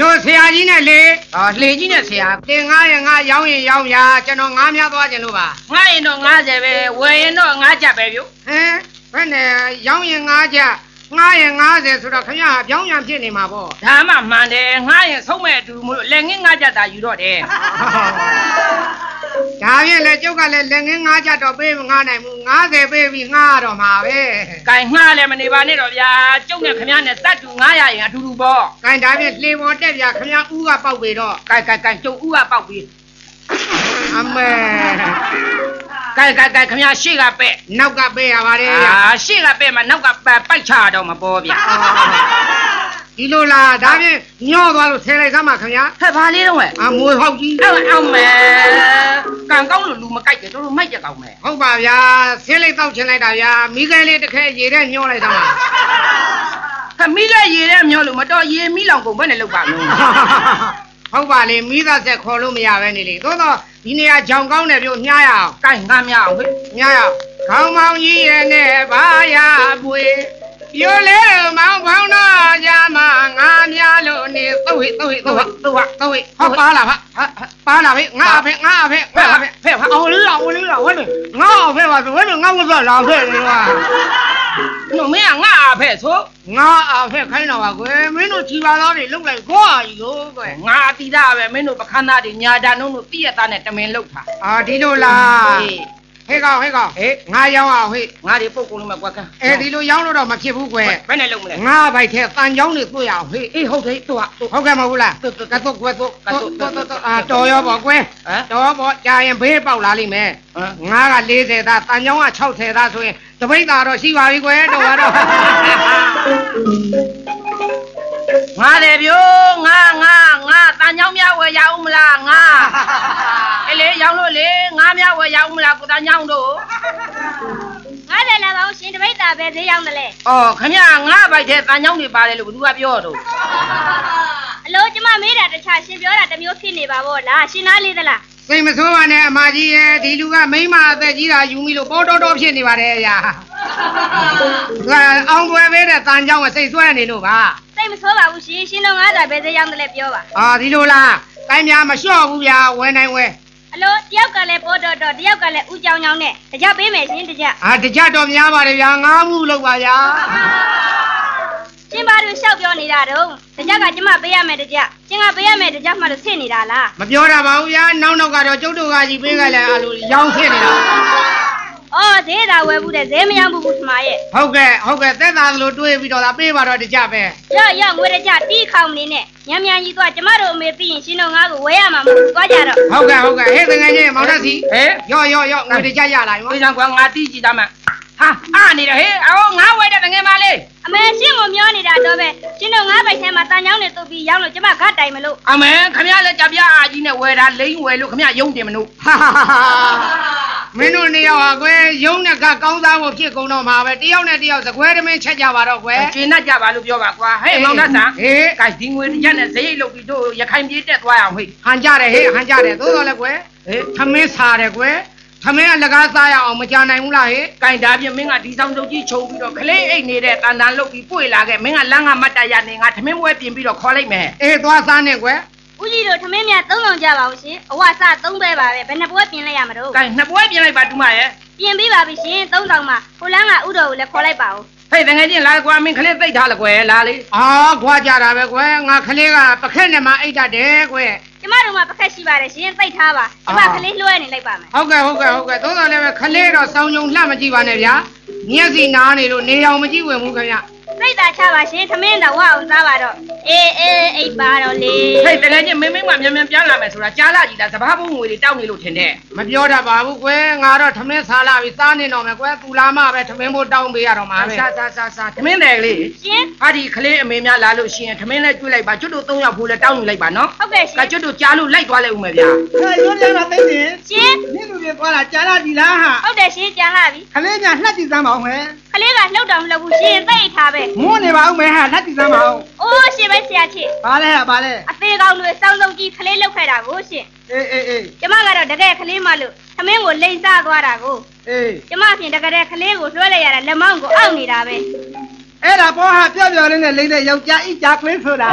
ရိုဆရာကြီးနဲ့လေဟောလှေကြီးနဲ့ဆရာတင်ငားရင်ငါရောင်းရင်ရောင်းရကျွန်တော်ငားများသွားခြင်းလို့ပါငားရင်တော့90ပဲဝယ်ရင်တော့9ချက်ပဲပြုဟမ်ဘယ်နဲ့ရောင်းရင်ငားကြငားရင်90ဆိုတော့ခင်ဗျာပြောင်းပြန်ဖြစ်နေမှာပေါ့ဒါမှမှန်တယ်ငားရင်ဆုံးမဲ့အတူမို့လို့လက်ငင်း9ချက်သာယူတော့တယ် ဒါဖြင့်လေကျုပ်ကလည်းလက်ငင်းငားကြတော့ပေးမငားနိုင်ဘူး90ပေးပြီးငားတော့မှာပဲကင်ငှားလည်းမနေပါနဲ့တော့ဗျာကျုပ်နဲ့ခမရနဲ့တတ်တူ900ရင်အတူတူပေါ့ခိုင်ဒါဖြင့်လှေပေါ်တက်ပြခင်ဗျာဦးကပေါက်ပေတော့ကင်ကင်ကင်ကျုပ်ဥကပေါက်ပြီးအမေကင်ကင်ကင်ခမရရှေ့ကပဲ့နောက်ကပေးရပါတယ်အာရှေ့ကပဲ့မှာနောက်ကပိုက်ချတော့မပေါ်ဗျာ ဒီလိုလားဒါဖြင့်ညော့သွားလို့ဆယ်လိုက်သမ်းပါခင်ဗျာဟဲ့ဘာလေးတော့ဟဲ့အမွေဟောက်ကြီးအောင်အောင်မယ်ကံကောင်းလို့လူမကြိုက်တယ်တို့တို့မိုက်ကြကောင်းမယ်ဟုတ်ပါဗျာဆင်းလိုက်တောက်ချင်လိုက်တာဗျာမိခဲလေးတစ်ခဲရေထဲညှောလိုက်သမ်းပါခမီးလည်းရေထဲမျောလို့မတော်ရေမီးလောင်ကုန်ဘယ်နဲ့လောက်ပါလုံးဟုတ်ပါလေမိသားဆက်ခေါ်လို့မရပဲနေလေသို့တော့ဒီနေရာကြောင်ကောင်းတယ်ပြောညှားရအောင်ကင်ငှားမရအောင်ဟဲ့ညှားရအောင်ခေါင်းမောင်ကြီးရဲ့နဲ့ဘာရပွေ ရိုလေမောင်ဖောင်းတော့ကြမှာငါများလို့နေသုတ်ဟိသုတ်ဟိသုတ်ဟိသူကသုတ်ဟိဟောပါလားဟာပါလားဖေငါအဖေငါအဖေဖဲ့ဖဲ့ဖဲ့ဖဲ့အောင်လေးလားအောင်လေးလားဝဲနေငါအဖေပါဆိုဝဲနေငါဝတ်တော့လာဖေနေတော့နော်မင်းကငါအဖဲ့ဆိုငါအဖေခိုင်းတော့ပါကွယ်မင်းတို့ချီပါသားတွေလုတ်လိုက်ခွာကြီးကိုကွယ်ငါအတိသားပဲမင်းတို့ပခန်းသားတွေညာတာနုံတို့ပြည့်ရသားနဲ့တမင်လောက်တာအာဒီလိုလားအေး ဟဲ့ကောင်ဟဲ့ကောင်ဟဲ့ငါရောင်းအောင်ဟဲ့ငါတွေပုတ်ကုန်လို့မကွက်ကန်းအဲဒီလိုရောင်းလို့တော့မဖြစ်ဘူးကွယ်ဘယ်နဲ့လုံးမလဲငါဘိုက်ထဲတန်ချောင်းတွေတွေ့ရအောင်ဟဲ့အေးဟုတ်တယ်သူကသူဟုတ်ကဲ့မဟုတ်လားသူသူကတ်တော့ကွယ်တော့ကတ်တော့တော့တော့အာတော်ရောပေါ့ကွယ်ဟမ်တော်ပေါ့ကြာရင်ဘေးပေါက်လာလိမ့်မယ်ဟမ်ငါက40သားတန်ချောင်းက60သားဆိုရင်တပိတ်သားတော့ရှိပါပြီကွယ်တော်ကတော့ငါတယ်ဗျိုးငါငါငါတန်ချောင်းများဝယ်ရအောင်မလားငါ ကိုတန်ချောင်းတို့ငါတယ်လာပါဦးရှင်တပိတ်တာပဲဈေးရောက်တယ်လေအော်ခမရငါဘိုက်ထဲတန်ချောင်းတွေပါတယ်လို့ဘသူကပြောတော့အလို့ကျမမေးတာတခြားရှင်ပြောတာတစ်မျိုးဖြစ်နေပါဗောလားရှင်သားလေးသလားစိတ်မဆိုးပါနဲ့အမကြီးရဲ့ဒီလူကမိန်းမအသက်ကြီးတာယူမိလို့ပေါ်တော်တော်ဖြစ်နေပါတယ်အရာကအောင်ပွဲပေးတဲ့တန်ချောင်းကစိတ်ဆွဲနေလို့ပါစိတ်မဆိုးပါဘူးရှင်ရှင်တော့ငါးတာပဲဈေးရောက်တယ်လေပြောပါအာဒီလိုလားတိုင်းများမလျှော့ဘူးဗျာဝယ်နိုင်ဝယ် အလို့တယောက်ကလည်းပေါ်တော်တော်တယောက်ကလည်းဥကြောင်ကြောင်နဲ့တကြပေးမယ်ရှင်တကြအာတကြတော့များပါတယ်ဗျာငားမှုလောက်ပါဗျာရှင်ဘာလို့ရှောက်ပြောနေတာတော့တကြကကျမပေးရမယ်တကြရှင်ကပေးရမယ်တကြမှလို့ဆင့်နေတာလားမပြောတာပါဘူးဗျာနောက်နောက်ကတော့ကျုပ်တို့ကကြီးပေးကြလဲအလိုရောင်းဖြစ်နေတာ အော်ဈေးသာဝယ်ဘူးတဲ့ဈေးမရောက်ဘူးဘုရားရဲ့ဟုတ်ကဲ့ဟုတ်ကဲ့သက်သာသလိုတွေးပြီးတော့ဒါပေးပါတော့တကြပဲရော့ရော့ငွေတကြတီးခေါင်နေနဲ့ညံမြန်ကြီးသွားကျမတို့အမေပြီးရင်ရှင်တို့ငါ့ကိုဝယ်ရမှာမဟုတ်ဘူးသွားကြတော့ဟုတ်ကဲ့ဟုတ်ကဲ့ဟဲ့တကယ်ချင်းမောင်တက်စီဟဲ့ရော့ရော့ရော့ငွေတကြရလာပြီဝိဇံကွာငါတီးကြည့်သားမယ်ဟာအာနေတယ်ဟေးအော်ငါဝဲတဲ့ငယ်မလေးအမေရှင်းကိုမျောနေတာတော့ပဲရှင်တို့ငါးပိုက်ထဲမှာတန်ချောင်းနဲ့တုပ်ပြီးရောင်းလို့ကျမဂတ်တိုင်မလို့အမေခမရလည်းကြပြအာကြီးနဲ့ဝဲတာလိမ့်ဝဲလို့ခမရယုံတယ်မလို့ဟာဟာဟာ မင်းတို့နှစ်ယောက်ဟာကွယ်ရုံးနဲ့ကကောင်းသားဖို့ဖြစ်ကုန်တော့မှာပဲတယောက်နဲ့တယောက်သကွဲတမင်းချက်ကြပါတော့ကွယ်ကျွေးနှက်ကြပါလို့ပြောပါကွာဟဲ့မောင်ဒတ်ဆန်ဟေးကဲဒီငွေတစ်ချက်နဲ့ဈေးလုတ်ပြီးတို့ရခိုင်ပြေးတက်သွားအောင်ဟဲ့ဟန်ကြတယ်ဟေးဟန်ကြတယ်သို့တော်လည်းကွယ်ဟေးသမင်းစားတယ်ကွယ်သမင်းကလကားစားရအောင်မကြနိုင်ဘူးလားဟေးကင်ဒါပြင်မင်းကဒီဆောင်စုပ်ကြီးခြုံပြီးတော့ခလေးအိတ်နေတဲ့တန်တန်လုတ်ပြီးပွေလာခဲ့မင်းကလမ်းကမတ်တရနေငါသမင်းပွဲပြင်ပြီးတော့ခေါ်လိုက်မယ်အေးသွားစားနေကွယ် ဦးကြီးတို့ထမင်းမြတ်သုံးဆောင်ကြပါဦးရှင်အဝစသုံးပဲပါပဲဘယ်နှပွဲပြင်လိုက်ရမှာတော့ကင်နှစ်ပွဲပြင်လိုက်ပါတူမရဲ့ပြင်ပြီးပါပြီရှင်သုံးဆောင်မှာဟိုလန်းကဥတော်ကိုလည်းခေါ်လိုက်ပါဦးဟဲ့တကယ်ချင်းလာကွာမင်းခလေးသိပ်ထားလကွယ်လာလေအာခွာကြတာပဲကွယ်ငါကလေးကပခက်နဲ့မှအိတ်တတ်တယ်ကွယ်ကျမတို့မှာပခက်ရှိပါတယ်ရှင်သိထားပါကျမကလေးလွှဲနေလိုက်ပါမယ်ဟုတ်ကဲ့ဟုတ်ကဲ့ဟုတ်ကဲ့သို့တော်လည်းပဲခလေးတော့စောင်းကြုံလှမကြည့်ပါနဲ့ဗျာမျက်စိနားနေလို့နေအောင်မကြည့်ဝင်ဘူးခင်ဗျ စိတ်သာချပါရှင်ထမင်းတော့ဝအောင်စားပါတော့အေးအေးအိပ်ပါတော့လေဟဲ့တကယ်ချင်းမင်းမင်းကမြန်မြန်ပြန်လာမယ်ဆိုတာကြားလာကြည့်တာစဘာဘုံငွေတွေတောင်းနေလို့ထင်တယ်မပြောတတ်ပါဘူးကွယ်ငါတော့ထမင်းစားလာပြီစားနေတော့မယ်ကွယ်သူလာမှပဲထမင်းဖို့တောင်းပေးရတော့မှာပဲစားစားစားစားသမင်းတယ်လေးရှင်ဟာဒီခလေးအမေများလာလို့ရှိရင်သမင်းလည်းကျွေးလိုက်ပါကျွတ်တို့၃ယောက်ဖိုးလည်းတောင်းယူလိုက်ပါနော်ဟုတ်ကဲ့ရှင်ကကျွတ်တို့ကြားလို့လိုက်သွားလိုက်ဦးမယ်ဗျာဟဲ့ရုံးပြန်လာသိနေရှင် နင့်လူတွေသွားလာကြားလာဒီလားဟာဟုတ်တယ်ရှင်ကြားလာပြီခလေးညာလှက်ကြည့်စမ်းပါအောင်ဟဲ့ကလေးကလှုပ်တော်မလှုပ်ဘူးရှင်သိထားပဲမွန်းနေပါဦးမဲဟာလှက်ကြည့်စမ်းပါအောင်အိုးရှင်ပဲဆရာချစ်ဘာလဲဟာဘာလဲအသေးကောင်းတွေစောင်းစုံကြီးကလေးလှုပ်ခဲ့တာကိုရှင်အေးအေးအေးကျမကတော့တကယ်ကလေးမလို့သမင်းကိုလိန်စားသွားတာကိုအေးကျမအပြင်တကယ်ကလေးကိုလွှဲလိုက်ရတာလက်မောင်းကိုအောက်နေတာပဲအဲ့ဒါပေါ်ဟာပြော့ပြော့လေးနဲ့လိမ့်တဲ့ယောက်ျားဤကြာခွင်းဆိုတာ